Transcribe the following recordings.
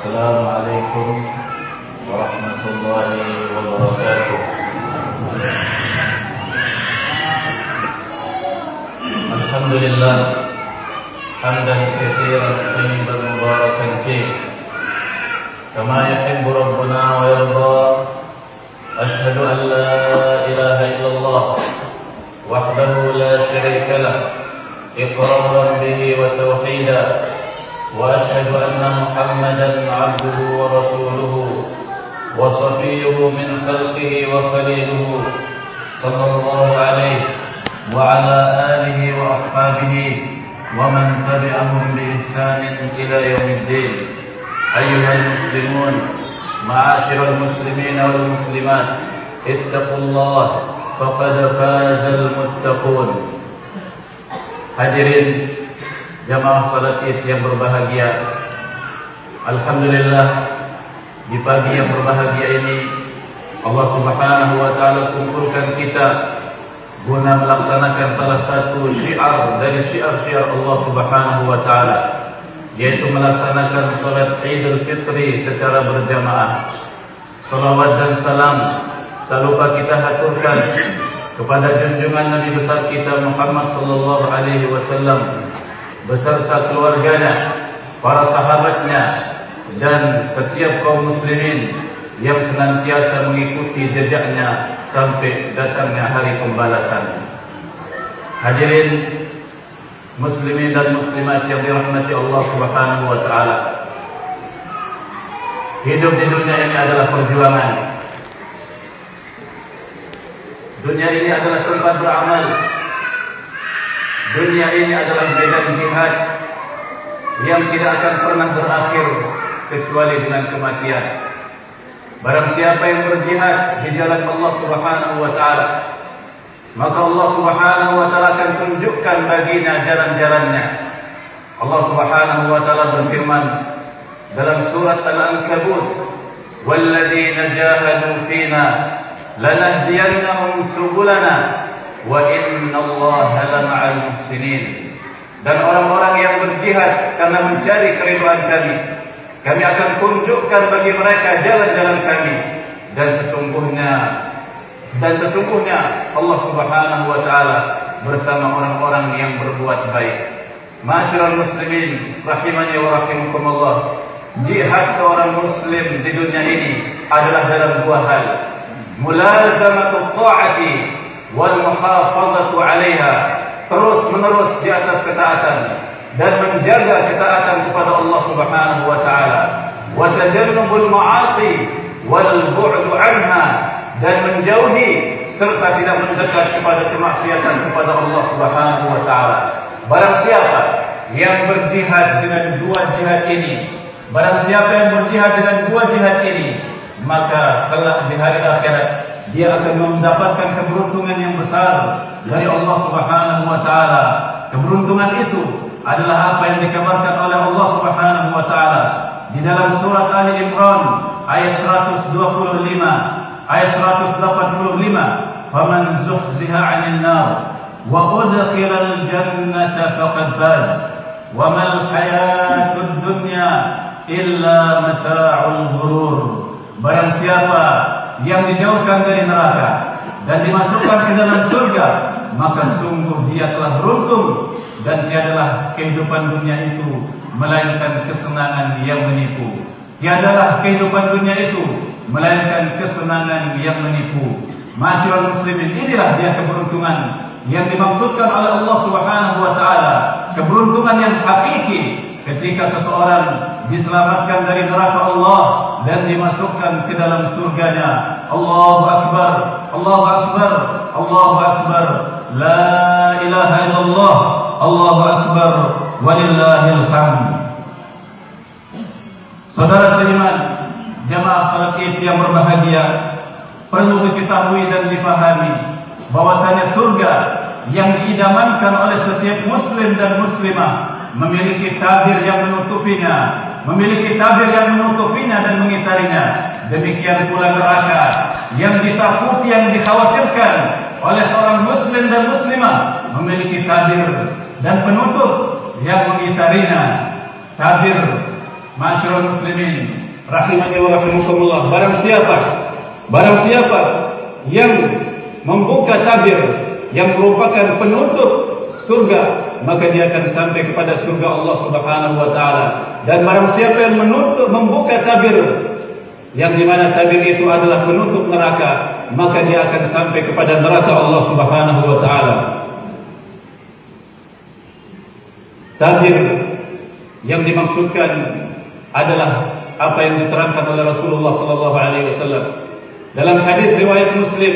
السلام عليكم ورحمة الله وبركاته. الحمد لله حمدا كثيرا طيبا مباركا فيه. كما يحب ربنا ويرضى أشهد أن لا إله إلا الله وحده لا شريك له إقرارا به وتوحيدا. وأشهد أن محمدا عبده ورسوله وصفيه من خلقه وخليله صلى الله عليه وعلى آله وأصحابه ومن تبعهم بإحسان إلى يوم الدين. أيها المسلمون معاشر المسلمين والمسلمات اتقوا الله فقد فاز المتقون. Hadirin jamaah salat Id yang berbahagia. Alhamdulillah di pagi yang berbahagia ini Allah Subhanahu wa taala kumpulkan kita guna melaksanakan salah satu syiar dari syiar-syiar Allah Subhanahu wa taala yaitu melaksanakan salat Idul Fitri secara berjamaah. Salawat dan salam tak lupa kita haturkan kepada junjungan Nabi besar kita Muhammad sallallahu alaihi wasallam beserta keluarganya, para sahabatnya dan setiap kaum muslimin yang senantiasa mengikuti jejaknya sampai datangnya hari pembalasan. Hadirin muslimin dan muslimat yang dirahmati Allah Subhanahu wa taala. Hidup di dunia ini adalah perjuangan. Dunia ini adalah tempat beramal. Dunia ini adalah medan jihad yang tidak akan pernah berakhir kecuali dengan kematian. Barang siapa yang berjihad di jalan Allah Subhanahu wa taala, maka Allah Subhanahu wa taala akan tunjukkan baginya jalan-jalannya. Allah Subhanahu wa taala berfirman dalam surat Al-Ankabut, "Walladzina jahadu fina lanahdiyannahum subulana wa inna allaha la muhsinin. Dan orang-orang yang berjihad karena mencari keriduan kami kami akan tunjukkan bagi mereka jalan-jalan kami. Dan sesungguhnya dan sesungguhnya Allah Subhanahu wa taala bersama orang-orang yang berbuat baik. Masyarul muslimin rahimani wa rahimakumullah. Jihad seorang muslim di dunia ini adalah dalam dua hal. Mulazamatu ta'ati wal muhafazatu 'alaiha terus menerus di atas ketaatan dan menjaga ketaatan kepada Allah Subhanahu wa taala. Wa tajannubul ma'asi wal bu'du 'anha dan menjauhi serta tidak mendekat kepada kemaksiatan kepada Allah Subhanahu wa taala. Barang siapa yang berjihad dengan dua jihad ini barang siapa yang berjihad dengan dua jihad ini maka kelak di hari akhirat dia akan mendapatkan keberuntungan yang besar dari Allah Subhanahu wa taala. Keberuntungan itu adalah apa yang dikabarkan oleh Allah Subhanahu wa taala di dalam surat Ali Imran ayat 125 ayat 185 faman zuhziha 'anil nar wa udkhila al-jannata faqad faz. Wa mal hayatud dunya illa mata'ul ghurur. Barang siapa yang dijauhkan dari neraka dan dimasukkan ke dalam surga, maka sungguh dia telah beruntung dan tiadalah kehidupan dunia itu melainkan kesenangan yang menipu. Tiadalah kehidupan dunia itu melainkan kesenangan yang menipu. Masyarakat muslimin inilah dia keberuntungan yang dimaksudkan oleh Allah Subhanahu wa taala, keberuntungan yang hakiki ketika seseorang diselamatkan dari neraka Allah dan dimasukkan ke dalam surganya. Allahu akbar. Allahu akbar. Allahu akbar. La ilaha illallah. Allahu akbar. Walillahil hamd. Saudara seiman, jemaah salat Id yang berbahagia, perlu diketahui dan dipahami bahwasanya surga yang diidamankan oleh setiap muslim dan muslimah memiliki tabir yang menutupinya, memiliki tabir yang menutupinya dan mengitarinya. Demikian pula neraka yang ditakuti, yang dikhawatirkan oleh seorang muslim dan muslimah memiliki tabir dan penutup yang mengitarinya. Tabir Masyarakat muslimin rahimani wa rahimakumullah barang siapa barang siapa yang membuka tabir yang merupakan penutup surga maka dia akan sampai kepada surga Allah Subhanahu wa taala dan barang siapa yang menutup membuka tabir yang di mana tabir itu adalah penutup neraka maka dia akan sampai kepada neraka Allah Subhanahu wa taala. Tabir yang dimaksudkan adalah apa yang diterangkan oleh Rasulullah sallallahu alaihi wasallam. Dalam hadis riwayat Muslim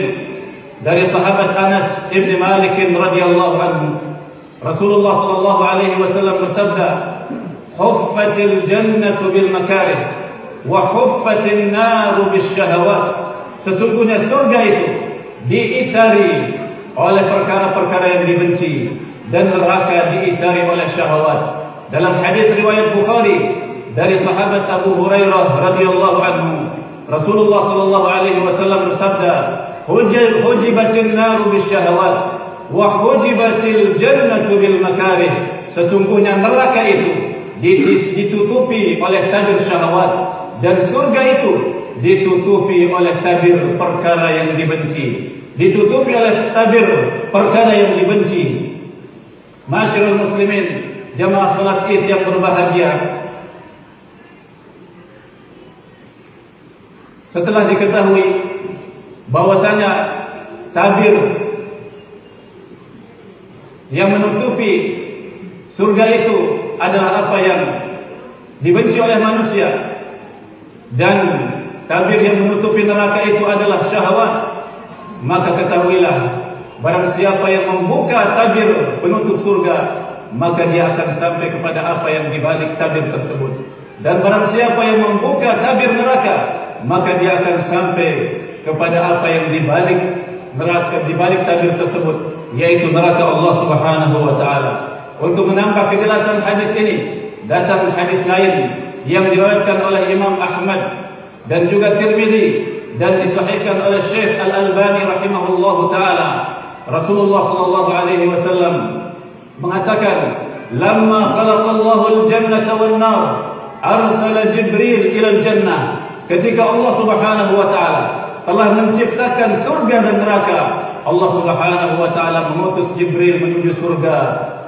dari sahabat Anas bin Malik radhiyallahu anhu Rasulullah sallallahu alaihi wasallam bersabda makarih wa huffatin nar bis syahawat sesungguhnya surga itu diitari oleh perkara-perkara yang dibenci dan neraka diitari oleh syahwat. Dalam hadis riwayat Bukhari dari sahabat Abu Hurairah radhiyallahu anhu Rasulullah sallallahu alaihi wasallam bersabda hujibatin nar bisyahawat wa hujibatil jannatu bil makarih. Sesungguhnya neraka itu ditutupi oleh tabir syahwat. Dan surga itu ditutupi oleh tabir perkara yang dibenci. Ditutupi oleh tabir perkara yang dibenci. Masyarul muslimin jamaah salat Id yang berbahagia. Setelah diketahui bahwasanya tabir yang menutupi surga itu adalah apa yang dibenci oleh manusia. Dan tabir yang menutupi neraka itu adalah syahwat. Maka ketahuilah barang siapa yang membuka tabir penutup surga maka dia akan sampai kepada apa yang dibalik tabir tersebut. Dan barang siapa yang membuka tabir neraka maka dia akan sampai kepada apa yang dibalik neraka dibalik tabir tersebut yaitu neraka Allah Subhanahu wa taala untuk menambah kejelasan hadis ini datang hadis lain yang diriwayatkan oleh Imam Ahmad dan juga Tirmizi dan disahihkan oleh Syekh Al-Albani rahimahullahu taala. Rasulullah sallallahu alaihi wasallam mengatakan lamma khalaqallahu al-jannata wan nar arsala Jibril ila al-jannah. Ketika Allah Subhanahu wa taala telah menciptakan surga dan neraka Allah Subhanahu wa taala mengutus Jibril menuju surga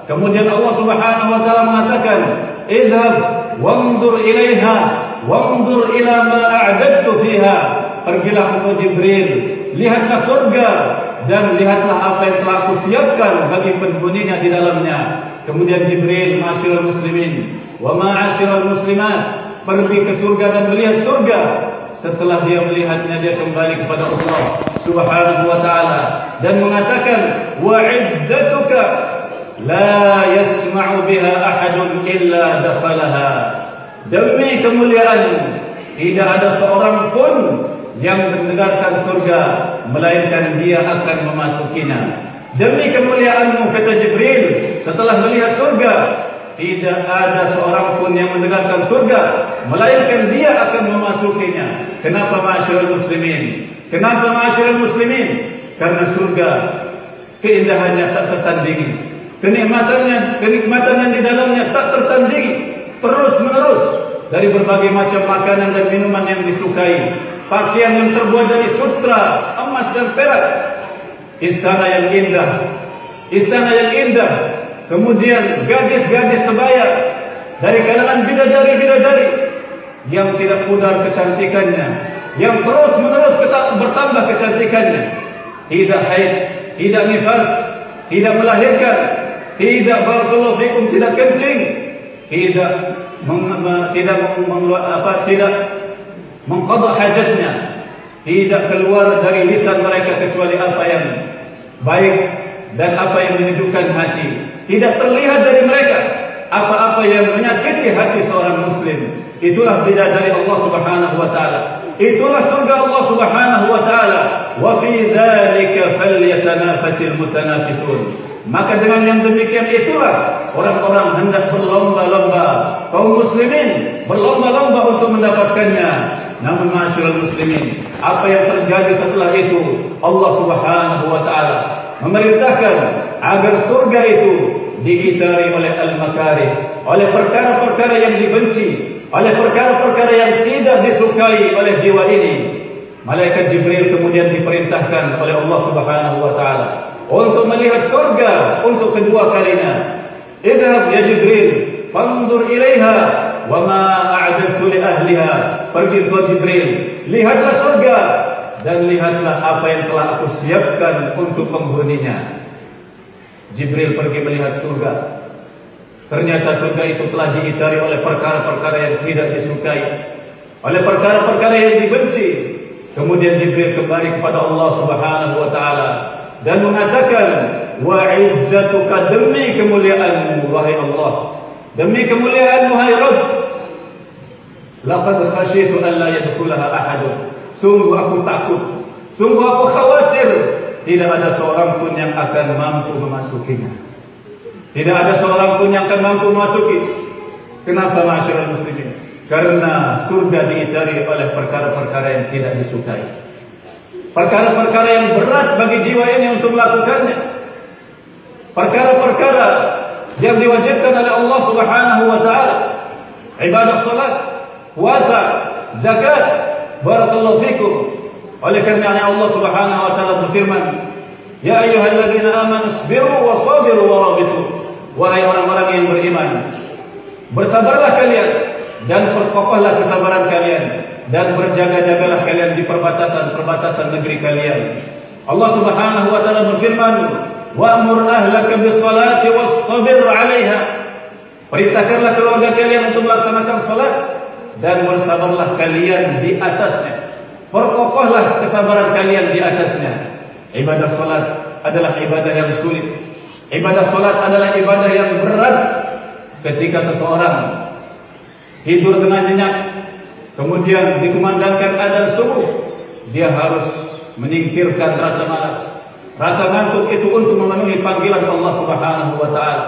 kemudian Allah Subhanahu wa taala mengatakan idhab wanzur ilaiha wanzur ila ma a'dadtu fiha. Pergilah engkau Jibril lihatlah surga dan lihatlah apa yang telah aku siapkan bagi penghuninya di dalamnya. Kemudian Jibril masyarul muslimin wa ma'asyiral muslimat pergi ke surga dan melihat surga. Setelah dia melihatnya dia kembali kepada Allah Subhanahu wa taala dan mengatakan wa izzatuka la yasma'u biha ahadun illa dakhalaha. Demi kemuliaanmu tidak ada seorang pun yang mendengarkan surga melainkan dia akan memasukinya. Demi kemuliaanmu kata Jibril setelah melihat surga tidak ada seorang pun yang mendengarkan surga melainkan dia akan memasukinya. Kenapa masyarakat muslimin? Kenapa masyarakat muslimin? Karena surga keindahannya tak tertandingi kenikmatannya kenikmatan yang di dalamnya tak tertandingi. Terus menerus. Dari berbagai macam makanan dan minuman yang disukai. Pakaian yang terbuat dari sutra emas dan perak. Istana yang indah. Istana yang indah. Kemudian gadis-gadis sebaya dari kalangan bidadari-bidadari. Yang tidak pudar kecantikannya, yang terus menerus bertambah kecantikannya, tidak haid, tidak nifas, tidak melahirkan, tidak barakallahu tidak kencing, tidak tidak apa tidak mengqada hajatnya, tidak keluar dari lisan mereka kecuali apa yang baik dan apa yang menyejukkan hati. Tidak terlihat dari mereka apa-apa yang menyakiti hati seorang muslim. Itulah beda dari Allah Subhanahu wa taala. Itulah surga Allah Subhanahu wa taala. Wa fi dzalika falyatanafasil mutanafisun maka dengan yang demikian itulah orang-orang hendak berlomba-lomba. Kaum muslimin berlomba-lomba untuk mendapatkannya. Namun masyarakat muslimin apa yang terjadi setelah itu Allah Subhanahu wa taala memerintahkan agar surga itu diitari oleh al-makarih oleh perkara-perkara yang dibenci oleh perkara-perkara yang tidak disukai oleh jiwa ini. Malaikat jibril kemudian diperintahkan oleh Allah Subhanahu wa taala untuk melihat surga untuk kedua kalinya. Idhab ya jibril fanzur ilaiha wa ma a'dadtu li ahliha. Pergi ke jibril lihatlah surga dan lihatlah apa yang telah aku siapkan untuk penghuninya. Jibril pergi melihat surga Ternyata surga itu telah diitari oleh perkara-perkara yang tidak disukai Oleh perkara-perkara yang dibenci. Kemudian Jibril kembali kepada Allah subhanahu wa ta'ala Dan mengatakan Wa izzatuka demi kemuliaanmu Wahai Allah Demi kemuliaanmu Hai Rabb Laqad khasyitu an la yadkhulaha ahadun Sungguh aku takut Sungguh aku khawatir Tidak ada seorang pun yang akan mampu memasukinya tidak ada seorang pun yang akan mampu masuki. Kenapa masyarakat muslimin? Karena surga diitari oleh perkara-perkara yang tidak disukai. Perkara-perkara yang berat bagi jiwa ini untuk melakukannya. Perkara-perkara yang diwajibkan oleh Allah Subhanahu wa taala. Ibadah salat, puasa, zakat, barakallahu fikum. Oleh kerana Allah Subhanahu wa taala berfirman, "Ya ayyuhalladzina amanu sabiru wa sabiru wa rabitu." Wahai orang-orang yang beriman Bersabarlah kalian Dan perkokohlah kesabaran kalian Dan berjaga-jagalah kalian di perbatasan-perbatasan negeri kalian. Allah subhanahu wa ta'ala berfirman Wa'mur ahlaka bisalati wastabir alaiha. Perintahkanlah keluarga kalian untuk melaksanakan salat Dan bersabarlah kalian di atasnya. Perkokohlah kesabaran kalian di atasnya. Ibadah salat adalah ibadah yang sulit. Ibadah solat adalah ibadah yang berat ketika seseorang hidur dengan nyenyak. Kemudian dikumandangkan adzan subuh. Dia harus menyingkirkan rasa malas. Rasa ngantuk itu untuk memenuhi panggilan Allah Subhanahu wa taala.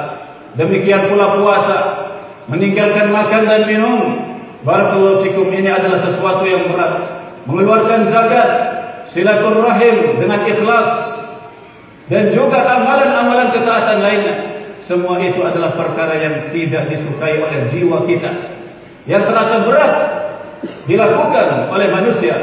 Demikian pula puasa. Meninggalkan makan dan minum. Barakallahu fikum ini adalah sesuatu yang berat. Mengeluarkan zakat silaturahim dengan ikhlas dan juga amalan-amalan ketaatan lainnya. Semua itu adalah perkara yang tidak disukai oleh jiwa kita yang terasa berat dilakukan oleh manusia.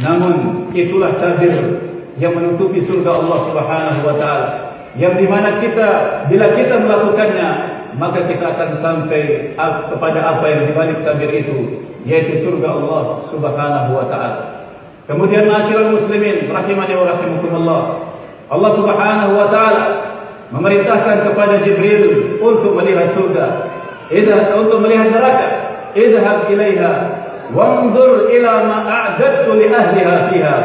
Namun itulah takdir yang menutupi surga Allah Subhanahu wa taala. Yang di mana kita bila kita melakukannya maka kita akan sampai kepada apa yang dibalik takdir itu yaitu surga Allah Subhanahu wa taala. Kemudian masyarakat muslimin rahimani wa rahimakumullah Allah Subhanahu wa taala memerintahkan kepada Jibril untuk melihat surga. Idza untuk melihat neraka, idhab ilaiha wanzur ila ma a'dadtu li ahliha fiha.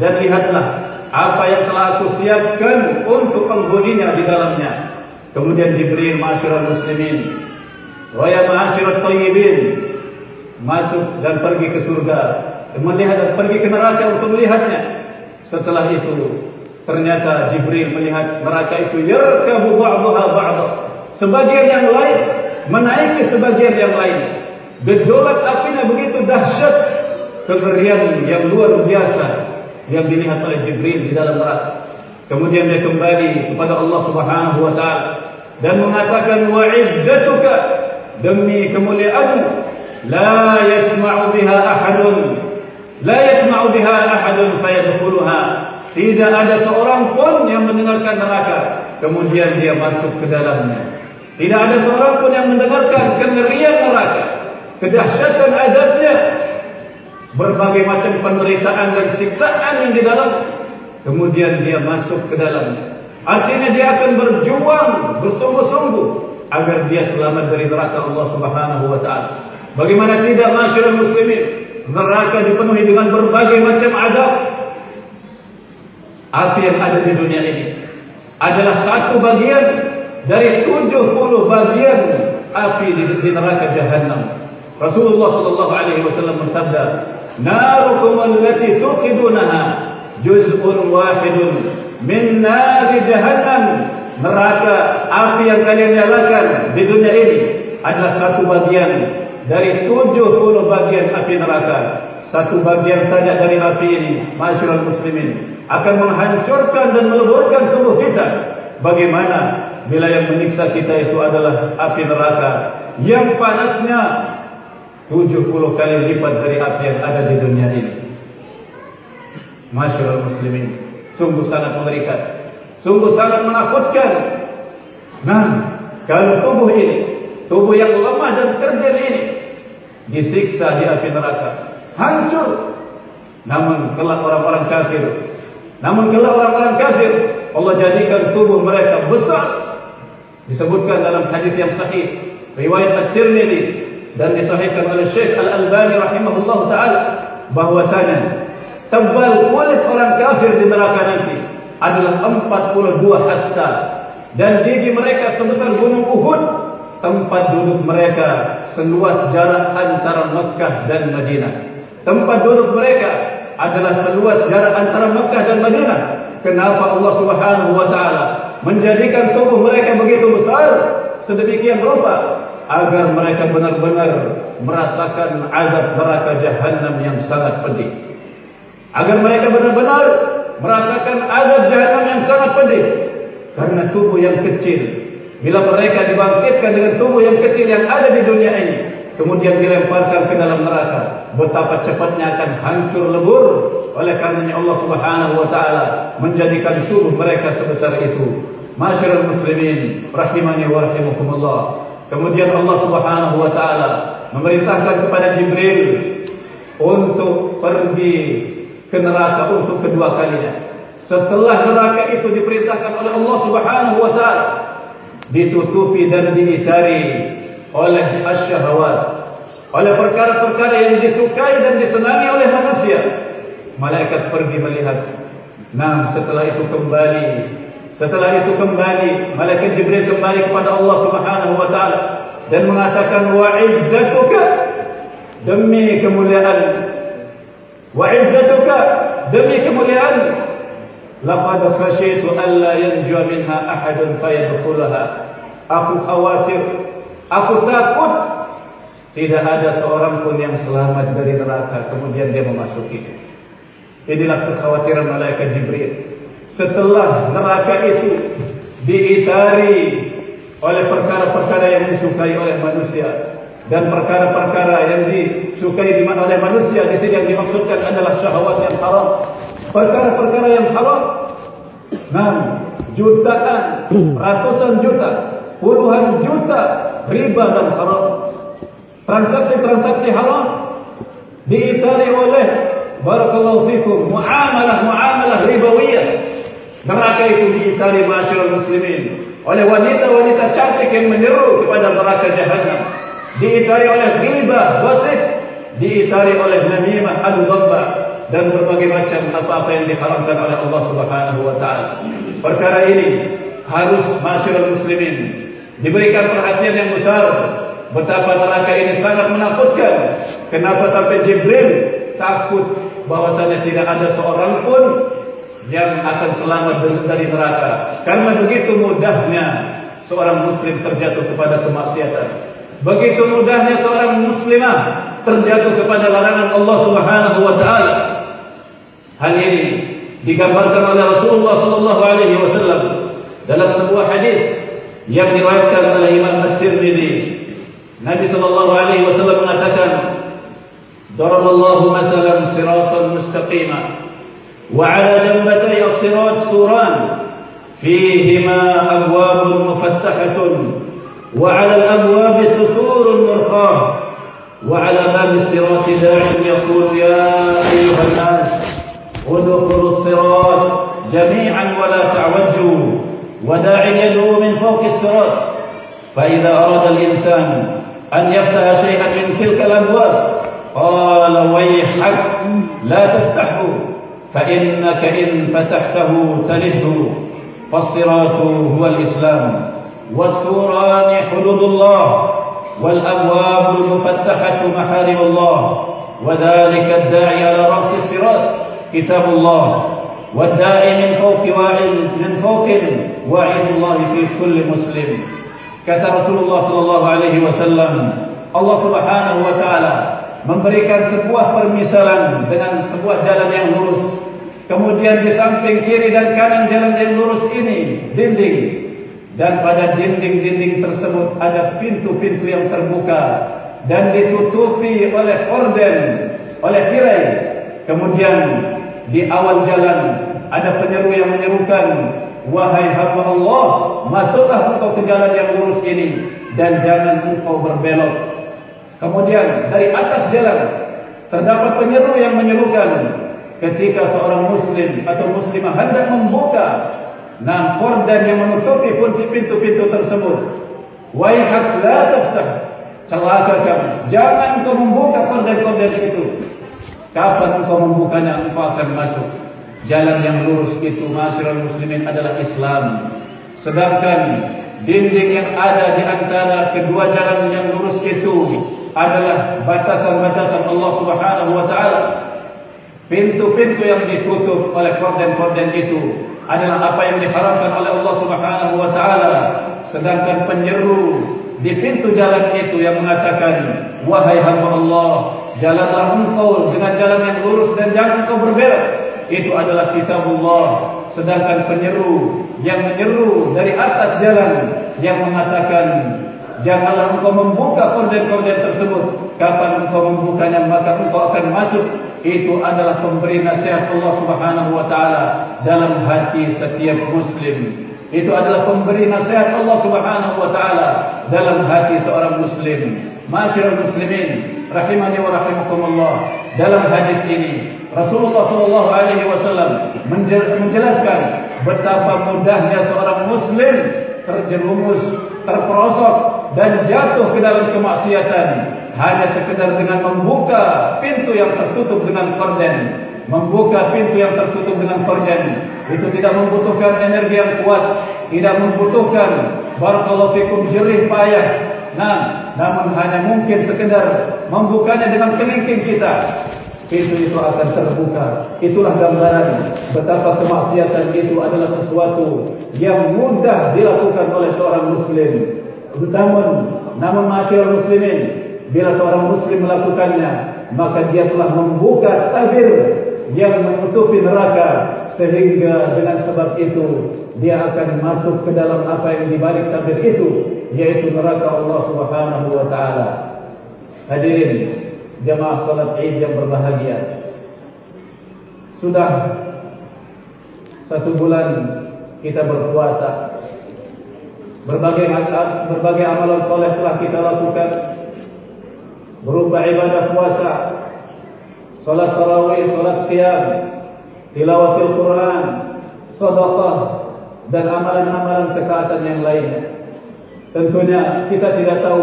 Dan lihatlah apa yang telah aku siapkan untuk penghuninya di dalamnya. Kemudian Jibril masyarakat muslimin wa ya masyarakat tayyibin masuk dan pergi ke surga melihat pergi ke neraka untuk melihatnya setelah itu Ternyata Jibril melihat neraka itu yarkabu ba'daha ba'da. Sebagian yang lain menaiki sebagian yang lain. Gejolak apinya begitu dahsyat. Kegerian yang luar biasa yang dilihat oleh Jibril di dalam neraka. Kemudian dia kembali kepada Allah Subhanahu wa taala dan mengatakan wa izzatuka demi kemuliaanmu la yasma'u biha ahadun la yasma'u biha ahadun fayadkhuluha tidak ada seorang pun yang mendengarkan neraka Kemudian dia masuk ke dalamnya Tidak ada seorang pun yang mendengarkan kengerian neraka Kedahsyatan adabnya Berbagai macam penderitaan dan siksaan yang di dalam Kemudian dia masuk ke dalamnya Artinya dia akan berjuang bersungguh-sungguh Agar dia selamat dari neraka Allah subhanahu wa ta'ala. Bagaimana tidak masyarakat muslimin? Neraka dipenuhi dengan berbagai macam adab api yang ada di dunia ini adalah satu bagian dari 70 bagian api di, neraka jahannam. Rasulullah sallallahu alaihi wasallam bersabda, "Narukum allati tuqidunaha juz'un wahidun min nar jahannam." Neraka api yang kalian nyalakan di dunia ini adalah satu bagian dari 70 bagian api neraka. Satu bagian saja dari api ini, masyarakat muslimin, akan menghancurkan dan meleburkan tubuh kita. Bagaimana bila yang menyiksa kita itu adalah api neraka yang panasnya 70 kali lipat dari api yang ada di dunia ini. Masyaallah muslimin, sungguh sangat mengerikan. Sungguh sangat menakutkan. Nah, kalau tubuh ini, tubuh yang lemah dan kerdil ini disiksa di api neraka, hancur. Namun kelak orang-orang kafir, namun kelak orang-orang kafir Allah jadikan tubuh mereka besar. Disebutkan dalam hadis yang sahih riwayat At-Tirmidzi dan disahihkan oleh Syekh Al-Albani rahimahullah taala bahwasanya tebal kulit orang kafir di neraka nanti adalah 42 hasta. Dan gigi mereka sebesar gunung Uhud tempat duduk mereka seluas jarak antara Mekah dan Madinah. Tempat duduk mereka adalah seluas jarak antara Mekah dan Madinah. Kenapa Allah Subhanahu wa taala menjadikan tubuh mereka begitu besar? Sedemikian rupa agar mereka benar-benar merasakan azab neraka jahanam yang sangat pedih. Agar mereka benar-benar merasakan azab jahanam yang sangat pedih. Karena tubuh yang kecil bila mereka dibangkitkan dengan tubuh yang kecil yang ada di dunia ini kemudian dilemparkan ke dalam neraka betapa cepatnya akan hancur lebur. Oleh karenanya Allah Subhanahu wa taala menjadikan tubuh mereka sebesar itu. Masyarakat muslimin rahimani wa rahimakumullah Kemudian Allah Subhanahu wa taala memerintahkan kepada Jibril untuk pergi ke neraka untuk kedua kalinya. Setelah neraka itu diperintahkan oleh Allah Subhanahu wa taala ditutupi dan diitari oleh asyahwat, oleh perkara-perkara yang disukai dan disenangi oleh manusia. Malaikat pergi melihat. Nah, setelah itu kembali Setelah itu kembali malaikat Jibril kembali kepada Allah Subhanahu wa taala dan mengatakan wa izzatuka demi kemuliaan. Wa izzatuka demi kemuliaan. Laqad khashitu an la yanju minha ahadun fayadkhulaha. Aku khawatir aku takut tidak ada seorang pun yang selamat dari neraka kemudian dia memasuki. Inilah kekhawatiran malaikat Jibril setelah neraka itu diitari oleh perkara-perkara yang disukai oleh manusia. Dan perkara-perkara yang disukai oleh manusia di sini yang dimaksudkan adalah syahwat yang haram. Perkara-perkara yang haram nah jutaan ratusan juta puluhan juta riba dan haram. Transaksi-transaksi haram diitari oleh barakallahu fikum muamalah muamalah ribawiyah Neraka itu diitari masyarakat muslimin oleh wanita-wanita cantik yang menyeru kepada neraka jahannam. Diitari oleh riba, gosip, diitari oleh namimah, domba dan berbagai macam apa-apa yang diharamkan oleh Allah Subhanahu taala. Perkara ini harus masyarakat muslimin diberikan perhatian yang besar. Betapa neraka ini sangat menakutkan. Kenapa sampai Jibril takut bahwasanya tidak ada seorang pun yang akan selamat dari neraka. Karena begitu mudahnya seorang muslim terjatuh kepada kemaksiatan. Begitu mudahnya seorang muslimah terjatuh kepada larangan Allah Subhanahu wa taala. Hal ini digambarkan oleh Rasulullah sallallahu alaihi wasallam dalam sebuah hadis yang diriwayatkan oleh Imam At-Tirmidzi. Nabi sallallahu alaihi wasallam mengatakan Daraballahu matalan siratan mustaqimah وعلى جنبتي الصراط سوران. فيهما أبواب مفتحة وعلى الأبواب ستور مرخاة وعلى باب الصراط داع يقول يا أيها الناس ادخلوا الصراط جميعا ولا تعوجوا. وداع يدعو من فوق الصراط. فإذا أراد الإنسان أن يفتح شيئا من تلك الأبواب قال ويحك لا تفتحوا فإنك إن فتحته تلده فالصراط هو الإسلام. والسوران حدود الله والأبواب المفتحة محارم الله. وذلك الداعي على رأس الصراط كتاب الله. والداعي من فوق واعد من فوق واعد الله في كل مسلم. كتب رسول الله صلى الله عليه وسلم. الله سبحانه وتعالى memberikan sebuah permisalan dengan sebuah jalan yang lurus. Kemudian di samping kiri dan kanan jalan yang lurus ini dinding dan pada dinding-dinding tersebut ada pintu-pintu yang terbuka dan ditutupi oleh korden, oleh tirai. Kemudian di awal jalan ada penyeru yang menyerukan, wahai hamba Allah, masuklah engkau ke jalan yang lurus ini dan jangan engkau berbelok. Kemudian dari atas jalan terdapat penyeru yang menyerukan ketika seorang muslim atau muslimah hendak membuka nam korden yang menutupi pintu-pintu tersebut. Wahai la taftah celaka kamu. Jangan engkau membuka korden-korden itu. Kapan engkau membukanya, engkau akan masuk. Jalan yang lurus itu, masyarakat muslimin adalah Islam. Sedangkan dinding yang ada di antara kedua jalan yang lurus itu adalah batasan-batasan Allah subhanahu wa ta'ala. Pintu-pintu yang ditutup oleh korden-korden itu adalah apa yang diharapkan oleh Allah subhanahu wa ta'ala. Sedangkan penyeru di pintu jalan itu yang mengatakan wahai hamba Allah jalanlah engkau dengan jalan yang lurus dan jangan engkau berbelok itu adalah kitabullah sedangkan penyeru yang menyeru dari atas jalan yang mengatakan janganlah engkau membuka korden-korden tersebut kapan engkau membukanya maka engkau akan masuk itu adalah pemberi nasihat Allah Subhanahu wa taala dalam hati setiap muslim itu adalah pemberi nasihat Allah Subhanahu wa taala dalam hati seorang muslim. Masyaallah muslimin, rahimani wa rahimakumullah. Dalam hadis ini Rasulullah sallallahu alaihi wasallam menjelaskan betapa mudahnya seorang muslim terjerumus, terperosok dan jatuh ke dalam kemaksiatan hanya sekedar dengan membuka pintu yang tertutup dengan korden membuka pintu yang tertutup dengan korden itu tidak membutuhkan energi yang kuat tidak membutuhkan barakallahu fikum jerih payah. Nah namun hanya mungkin sekedar membukanya dengan kelingking kita. Pintu itu akan terbuka. Itulah gambaran betapa kemaksiatan itu adalah sesuatu yang mudah dilakukan oleh seorang muslim namun namun masyarakat muslimin bila seorang muslim melakukannya maka dia telah membuka tabir yang menutupi neraka sehingga dengan sebab itu dia akan masuk ke dalam apa yang dibalik tabir itu yaitu neraka Allah Subhanahu wa taala. Hadirin jemaah salat Id yang berbahagia. Sudah satu bulan kita berpuasa. Berbagai berbagai amalan soleh telah kita lakukan berupa ibadah puasa salat tarawih, salat qiyam, tilawatil Quran, sedekah dan amalan-amalan ketaatan yang lain. Tentunya kita tidak tahu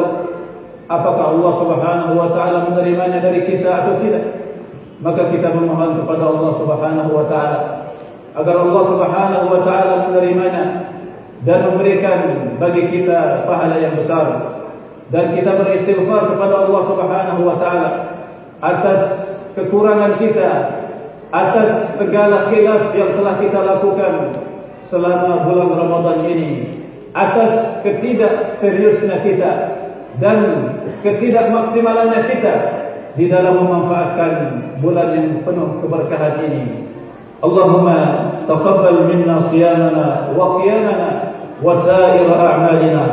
apakah Allah Subhanahu wa taala menerimanya dari kita atau tidak. Maka kita memohon kepada Allah Subhanahu wa taala agar Allah Subhanahu wa taala menerimanya dan memberikan bagi kita pahala yang besar. Dan kita beristighfar kepada Allah Subhanahu wa taala atas kekurangan kita atas segala khilaf yang telah kita lakukan selama bulan Ramadan ini atas ketidakseriusnya kita dan ketidakmaksimalannya kita di dalam memanfaatkan bulan yang penuh keberkahan ini Allahumma taqabbal minna siyamana wa qiyamana a'malina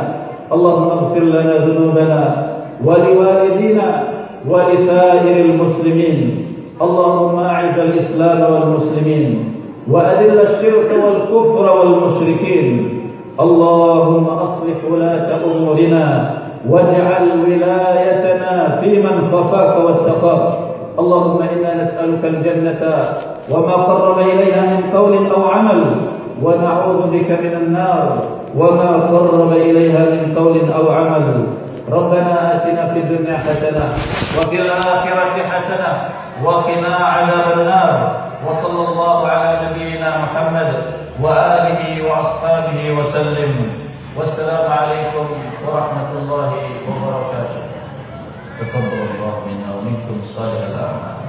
Allahumma ighfir lana dhunubana wa liwalidina ولسائر المسلمين. اللهم أعز الإسلام والمسلمين وأذل الشرك والكفر والمشركين. اللهم أصلح ولاة أمورنا واجعل ولايتنا في من خفاك واتقاك. اللهم إنا نسألك الجنة وما قرب إليها من قول أو عمل. ونعوذ بك من النار وما قرب إليها من قول أو عمل. ربنا آتنا في الدنيا حسنة وفي الآخرة حسنة وقنا عذاب النار. وصلى الله على نبينا محمد وآله وأصحابه وسلم. والسلام عليكم ورحمة الله وبركاته. تفضل الله منا ومنكم صالح الأعمال.